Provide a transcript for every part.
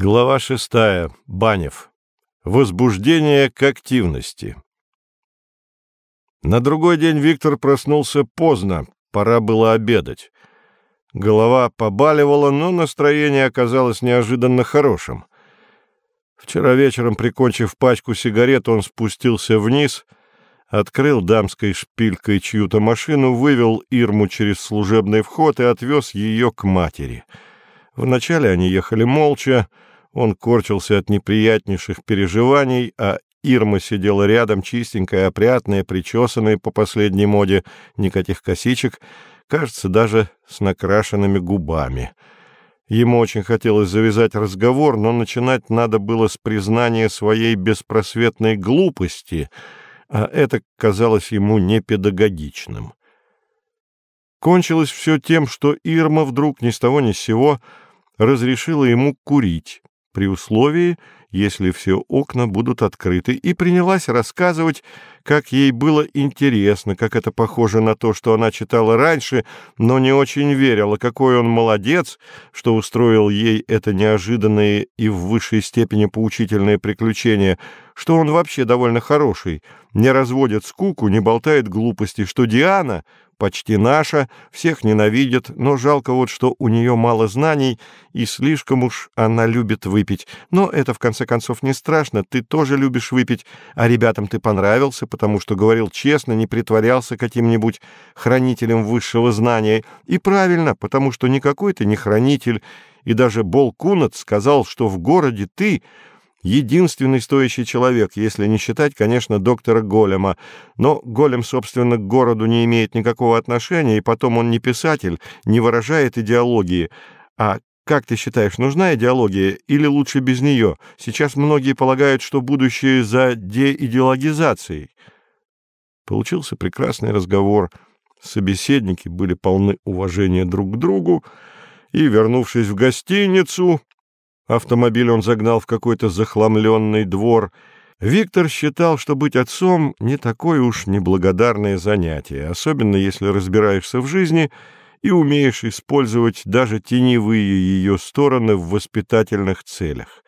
Глава шестая. Банев. Возбуждение к активности. На другой день Виктор проснулся поздно, пора было обедать. Голова побаливала, но настроение оказалось неожиданно хорошим. Вчера вечером, прикончив пачку сигарет, он спустился вниз, открыл дамской шпилькой чью-то машину, вывел Ирму через служебный вход и отвез ее к матери — Вначале они ехали молча, он корчился от неприятнейших переживаний, а Ирма сидела рядом, чистенькая, опрятная, причесанная по последней моде, никаких косичек, кажется, даже с накрашенными губами. Ему очень хотелось завязать разговор, но начинать надо было с признания своей беспросветной глупости, а это казалось ему непедагогичным. Кончилось все тем, что Ирма вдруг ни с того ни с сего разрешила ему курить, при условии, если все окна будут открыты, и принялась рассказывать, как ей было интересно, как это похоже на то, что она читала раньше, но не очень верила, какой он молодец, что устроил ей это неожиданное и в высшей степени поучительное приключение, что он вообще довольно хороший, не разводит скуку, не болтает глупости, что Диана почти наша, всех ненавидит, но жалко вот, что у нее мало знаний, и слишком уж она любит выпить. Но это, в конце концов, не страшно, ты тоже любишь выпить, а ребятам ты понравился, потому что говорил честно, не притворялся каким-нибудь хранителем высшего знания. И правильно, потому что никакой ты не хранитель, и даже Бол Кунат сказал, что в городе ты единственный стоящий человек, если не считать, конечно, доктора Голема. Но Голем, собственно, к городу не имеет никакого отношения, и потом он не писатель, не выражает идеологии. А как ты считаешь, нужна идеология или лучше без нее? Сейчас многие полагают, что будущее за деидеологизацией. Получился прекрасный разговор. Собеседники были полны уважения друг к другу, и, вернувшись в гостиницу, Автомобиль он загнал в какой-то захламленный двор. Виктор считал, что быть отцом не такое уж неблагодарное занятие, особенно если разбираешься в жизни и умеешь использовать даже теневые ее стороны в воспитательных целях.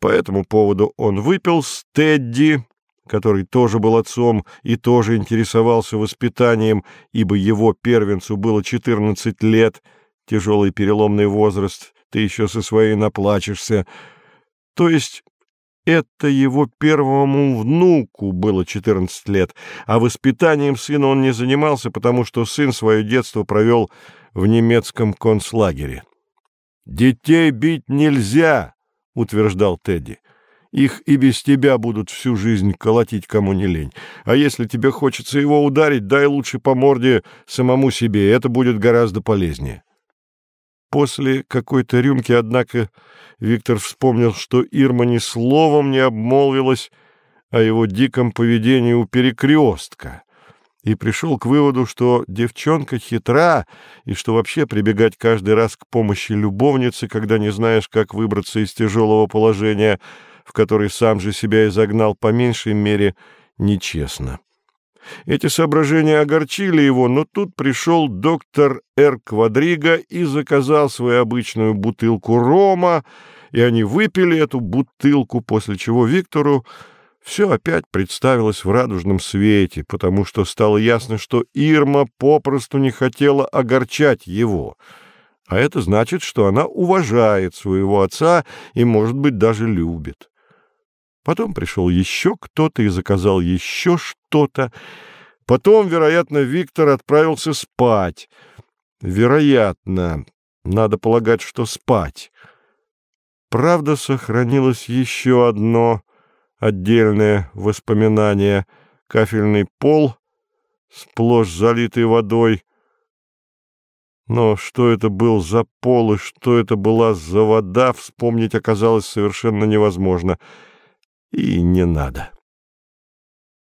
По этому поводу он выпил с Тедди, который тоже был отцом и тоже интересовался воспитанием, ибо его первенцу было 14 лет, тяжелый переломный возраст, ты еще со своей наплачешься. То есть это его первому внуку было 14 лет, а воспитанием сына он не занимался, потому что сын свое детство провел в немецком концлагере. «Детей бить нельзя!» — утверждал Тедди. «Их и без тебя будут всю жизнь колотить кому не лень. А если тебе хочется его ударить, дай лучше по морде самому себе, это будет гораздо полезнее». После какой-то рюмки, однако, Виктор вспомнил, что Ирма ни словом не обмолвилась о его диком поведении у перекрестка, и пришел к выводу, что девчонка хитра, и что вообще прибегать каждый раз к помощи любовницы, когда не знаешь, как выбраться из тяжелого положения, в который сам же себя изогнал по меньшей мере, нечестно. Эти соображения огорчили его, но тут пришел доктор Р. Квадриго и заказал свою обычную бутылку рома, и они выпили эту бутылку, после чего Виктору все опять представилось в радужном свете, потому что стало ясно, что Ирма попросту не хотела огорчать его. А это значит, что она уважает своего отца и, может быть, даже любит. Потом пришел еще кто-то и заказал еще что-то. Потом, вероятно, Виктор отправился спать. Вероятно, надо полагать, что спать. Правда, сохранилось еще одно отдельное воспоминание. Кафельный пол, сплошь залитый водой. Но что это был за пол и что это была за вода, вспомнить оказалось совершенно невозможно — и не надо.